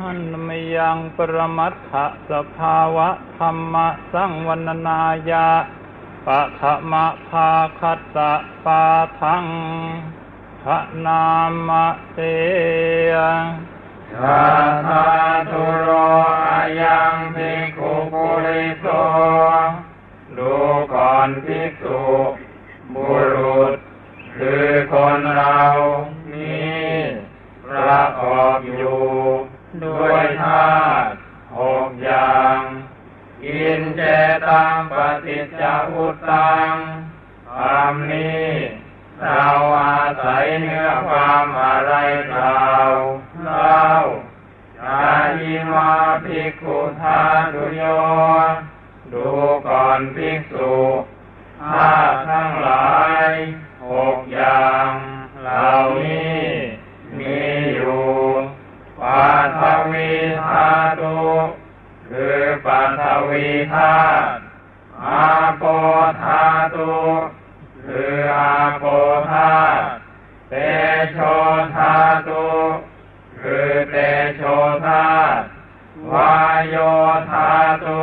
หันมยังปรมัตถสภาวะธรรมสังวันนายาปะขมะภาคัสสะปาทังพระนามเตชาธาตุโรอายังภิกขุปุริโสดูก่อนภิกษุบุรุษ คือคนเรานี้ประกอบอยู่ ด้วยธาตุหกอย่าง กินเจตังป ฏิจจอุตังคำนี้เราอาศัยเนื้อความอะไรเราเล่าชายิมาภิกขุทาดุโย ดูก่อนภิกษุถ้าทั้งหลายหกอย่างเหล่านี้มีอยู่ปาทวีธาตุคือปาทวีธาตุอา โปธาตุคืออาโปธาตุเตโชธาตุคือเตโชธาตุวายโยธาตุ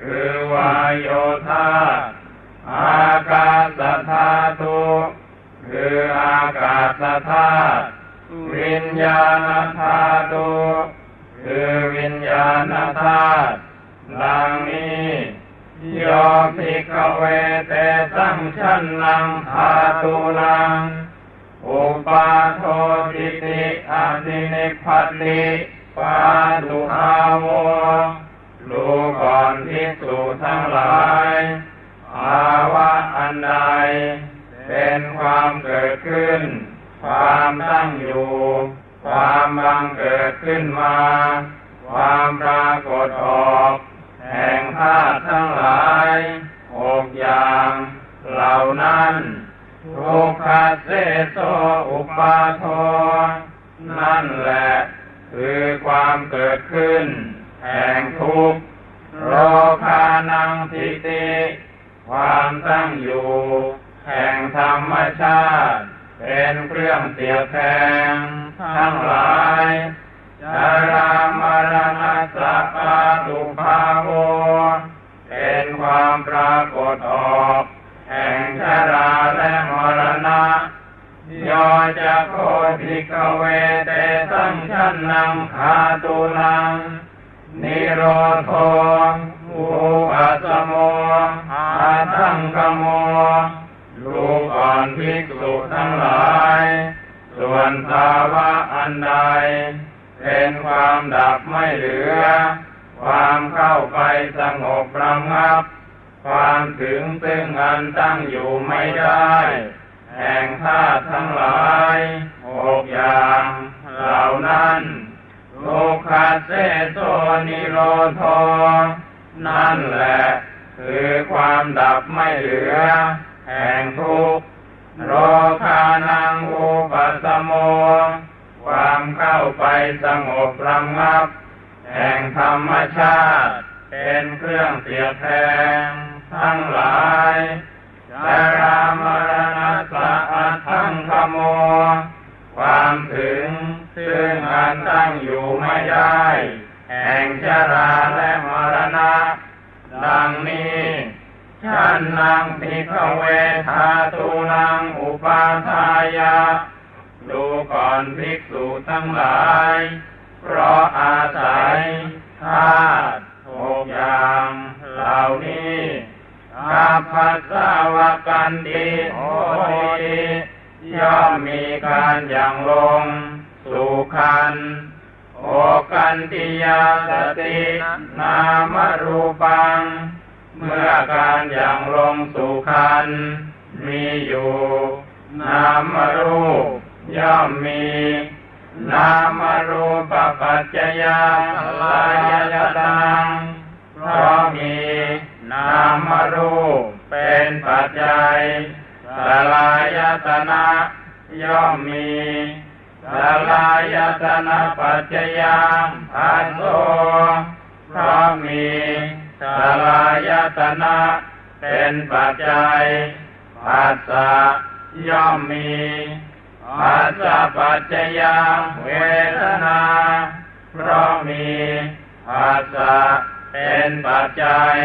คือวายโยธาตุอากาศธาตุคืออากาศธาตุวิญญาณธาตุคือวิญญาณธาตุดังนี้ โยภิกเวเตสังชันนังธาตุนัง อุปาโทติติอาทินิพัตติปาตุหาวลูก่อนภิกษุทั้งหลายภาวะอันใด เป็นความเกิดขึ้น ความตั้งอยู่ ความบังเกิดขึ้นมา ความปรากฏออก แห่งธาตุทั้งหลายหกอย่างเหล่านั้นทุกขเสโสอุปาโทนั่นแหละคือความเกิดขึ้น แห่งทุกข์โรคานังทิติความตั้งอยู่ แห่งธรรมชาติ เป็นเครื่องเสียแทงทั้งหลาย ชารามรณะสัพพาตุภาโวเป็นความปรากฏออกแห่งชราและมรณะยอจะโคติกเวเตสังชันนังคาตุลัง นิโรโทอุปัสโมอาทังกโมลูกก่อนภิกษุทั้งหลาย ส่วนสาวะอันใด เป็นความดับไม่เหลือ ความเข้าไปสงบระงับ ความถึงซึ่งอันตั้งอยู่ไม่ได้ แห่งธาตุทั้งหลายหกอย่างเหล่านั้นโลคาเซโซนิโรโทนั่นแหละคือความดับไม่เหลือ แห่งทุกข์โรค ไปสงบระงับ แห่งธรรมชาติ เป็นเครื่องเสียแทง ทั้งหลายชารามรณะสะอัทั้งขโม ความถึง ซึ่งอันตั้งอยู่ไม่ได้ แห่งชราและมรณะ ดังนี้ฉันนางพิกเวทาตุนังอุปาทายา ดูก่อนภิกษุทั้งหลาย เพราะอาศัยธาตุหกอย่างเหล่านี้ข้าพเจ้าวกันดีโอดีย่อมมีการอย่างลง สู่คันโอกันติยาสตินามรูปัง เมื่อการอย่างลงสู่คันมีอยู่ นามรูป ย่อมมีนามรูปปัจจยาลายตนังเพราะมีนามรูปเป็นปัจจัยสลายตนะย่อมมีสลายตนะปัจจยาพันโสเพราะมีสลายตนะเป็นปัจจัยปัสสะย่อมมี ปัสสะปัจจยาเวทนา เพราะสะเป็นปัจจัย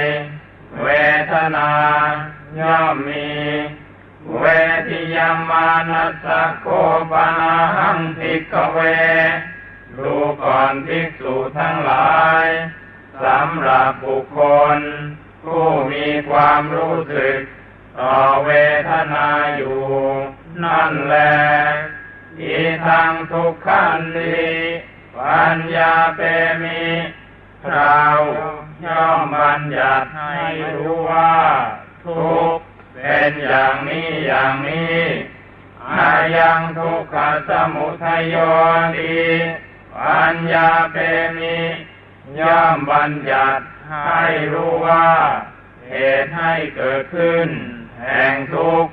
เวทนา ย่อมมี เวทิยามานัสโคปนาหังภิกเว ดูก่อนภิกษุทั้งหลายสำหรับบุคคล ผู้มีความรู้สึก ต่อเวทนาอยู่ นั่นแหละอีทางทุกขันติปัญญาเปมิเราย่อมบัญญัติให้รู้ว่า ทุกเป็นอย่างนี้อย่างนี้อายังทุกขสมุทัยโยติปัญญาเปมิย่อมบัญญัติให้รู้ว่า เหตุให้เกิดขึ้น แห่งทุกข์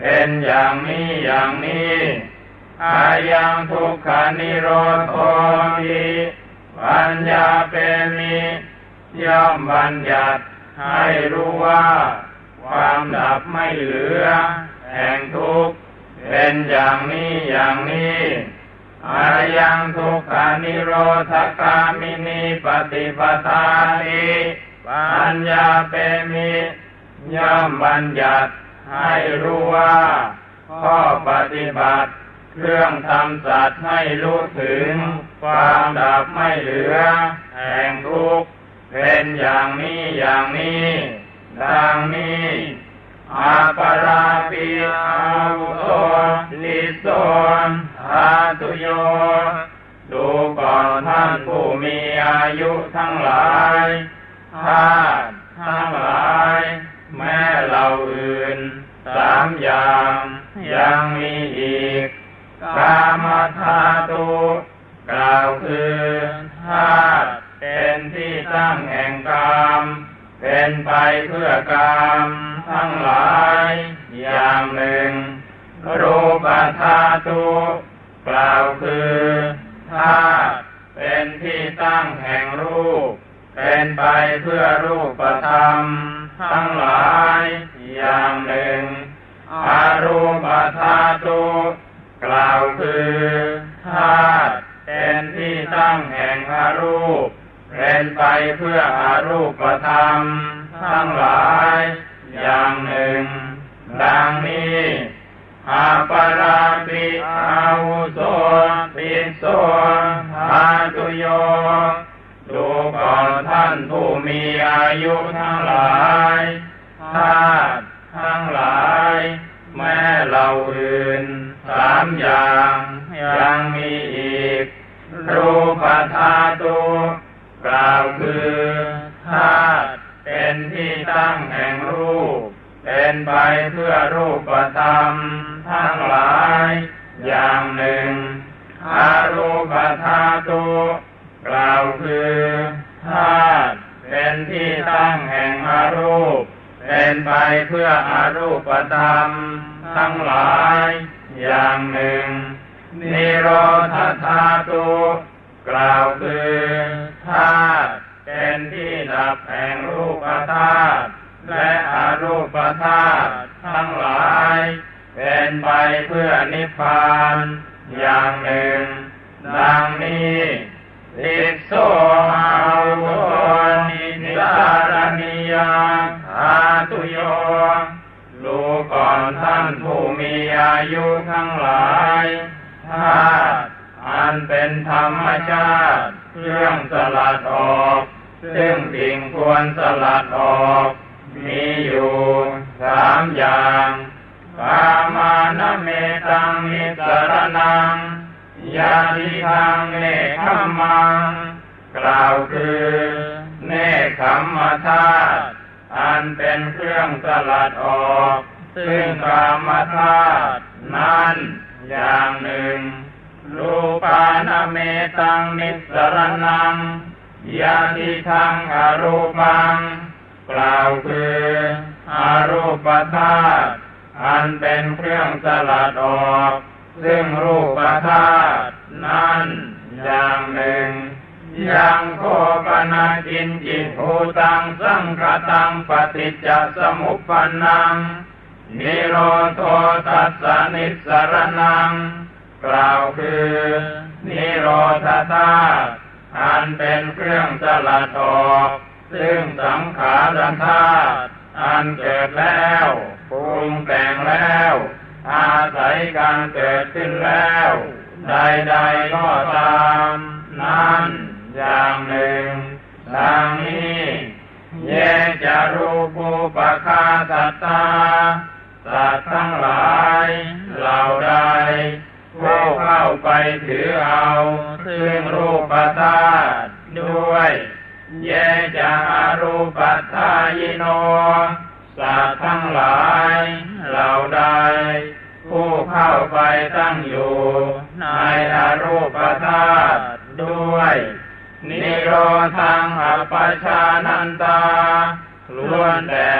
เป็นอย่างนี้อย่างนี้อายังทุกขานิโรธโมิปัญญาเปมิย่อมบัญญัติให้รู้ว่า ความดับไม่เหลือ แห่งทุกข์เป็นอย่างนี้อย่างนี้อายังทุกขานิโรธคามินีปฏิปทานิปัญญาเปมิย่อมบัญญัติ ให้รู้ว่าข้อปฏิบัติ เครื่องทำสัตว์ให้รู้ถึง ความดับไม่เหลือ แห่งทุกข์เป็นอย่างนี้อย่างนี้ดังนี้อาปาราปิอาวุโสลิโสหาตุโย ดูก่อนท่านผู้มีอายุทั้งหลายท่านทั้งหลาย แม่เราอื่นสามอย่างยังมีอีก กามธาตุกล่าวคือธาตุเป็นที่ตั้งแห่งกามเป็นไปเพื่อกามทั้งหลายอย่างหนึ่ง รูปธาตุกล่าวคือธาตุเป็นที่ตั้งแห่งรูป เป็นไปเพื่อรูปธรรม ทั้งหลายอย่างหนึ่ง อารูปธาตุกล่าวคือธาตุเป็นที่ตั้งแห่งอารูปเป็นไปเพื่ออารูปธรรม ทั้งหลายอย่างหนึ่ง ดังนี้อาปาราปิอาวุโสปิโสหาตุโย มีอายุทั้งหลายธาตุทั้งหลาย แม่เราอื่นสามอย่างยังมีอีก รูปธาตุกล่าวคือธาตุเป็นที่ตั้งแห่งรูป เป็นไปเพื่อรูปธรรมทั้งหลาย อย่างหนึ่งอารูปธาตุกล่าวคือ ที่ตั้งแห่งอารูป เป็นไปเพื่ออารูปธรรม ทั้งหลายอย่างหนึ่ง นิโรธาธาตุกล่าวคือธาตุเป็นที่ดับแห่งรูปธาตุและอารูปธาตุทั้งหลาย เป็นไปเพื่อนิพพานอย่างหนึ่ง ดังนี้ติโสอาวุโสารณิยังอาตุโยดูก่อนท่านผู้มีอายุทั้งหลายธาตุอันเป็นธรรมชาติเครื่องสลัดออก ซึ่งสิ่งควรสลัดออก มีอยู่สามอย่างกามานเมตังนิสรนังยาทิทางเนคขมังกล่าวคือ เนคขมมธาตุอันเป็นเครื่องสลัดออก ซึ่งกามธาตุนั้นอย่างหนึ่ง รูปานเมตังนิสรนังยาทิทางอรูปัง กล่าวคืออารูปธาตุอันเป็นเครื่องสลัดออก ซึ่งรูปธาตุนั้นอย่างหนึ่ง ยังโคปนาจินจิภูตังสังกตังปฏิจจสมุปปนัง นิโรโทตัสสนิสรนัง กล่าวคือ นิโรธาตาอันเป็นเครื่องสลัดออกซึ่งสังขารธาตุอันเกิดแล้วปรุงแต่งแล้ว อาศัยการเกิดขึ้นแล้ว ใดๆก็ตาม นั้น อย่างหนึ่งดังนี้เยจะรูปูปคาสัตตาสัตว์ทั้งหลายเหล่าใดผู้เข้าไปถือเอา ซึ่งรูปธาตุด้วย เยจะอารูปัฏฐายโนสัตว์ทั้งหลายเหล่าใดผู้เข้าไปตั้งอยู่ ในอรูปธาตุด้วย นิโรธังอัปชานันตาล้วนแต่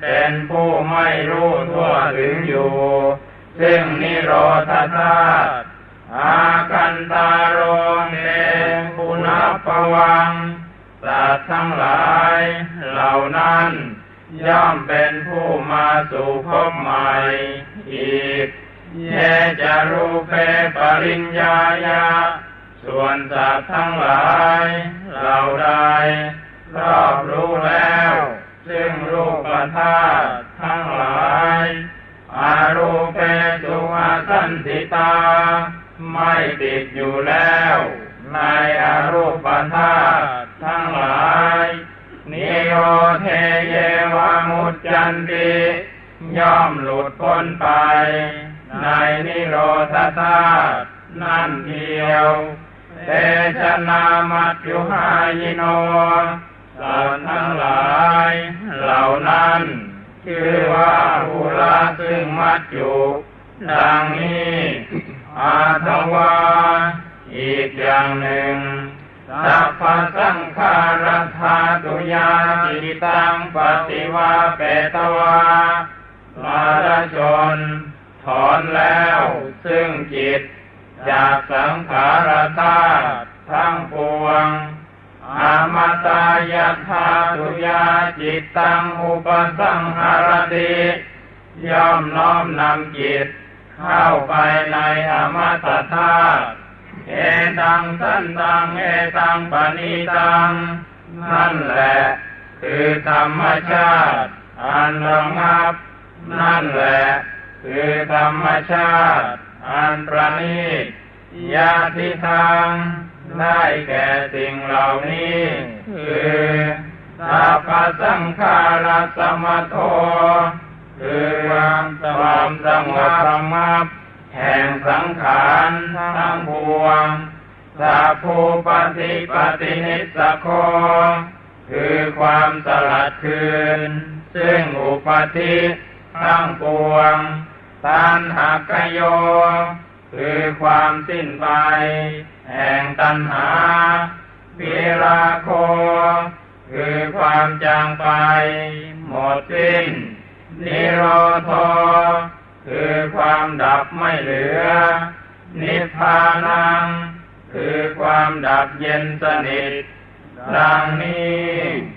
เป็นผู้ไม่รู้ทั่วถึงอยู่ ซึ่งนิโรธาธาตุอากันตาโรเนปุนัปวังสัตว์ทั้งหลายเหล่านั้น ย่อมเป็นผู้มาสู่ภพใหม่อีก เยจะรูเปปริญญายา ส่วนสัตว์ทั้งหลายเหล่าใดรอบรู้แล้ว ซึ่งรูปธาตุทั้งหลาย อารูเปสุอาสันติตา ไม่ติดอยู่แล้ว ในอารูปธาตุทั้งหลายนิโยเทเยวามุจจันติย่อมหลุดพ้นไป ในนิโรธาธาตุนั่นเดียว เตชะนามัจจุหายโนสัตว์ทั้งหลายเหล่านั้นคือว่าภูละซึ่งมัจจุดังนี้อาทวาอีกอย่างหนึ่งสัพพสังขารธาตุยาจิตังปฏิวาเปตวาลาชน ถอนแล้วซึ่งจิต จากสังขารธาตุทั้งปวงอามตายาธาตุยาจิตตังอุปสังหารติย่อมน้อมนำจิต เข้าไปในอมตะธาตุเอตังสันตังเอตังปณิตัง นั่นแหละ คือธรรมชาติอันระงับ นั่นแหละ คือธรรมชาติ อันประณีตยาทิทางได้แก่สิ่งเหล่านี้คือสัพพสังขารสมโทคือความความสงบระงับแห่งสังขารทั้งปวงสัพภูปฏิปฏินิสโคคือความสลัดคืน ซึ่งอุปธิทั้งปวง ตันหักโย คือความสิ้นไป แห่งตัณหาปิราโค คือความจางไป หมดสิ้น นิโรโทคือความดับไม่เหลือ นิพพานัง คือความดับเย็นสนิทดังนี้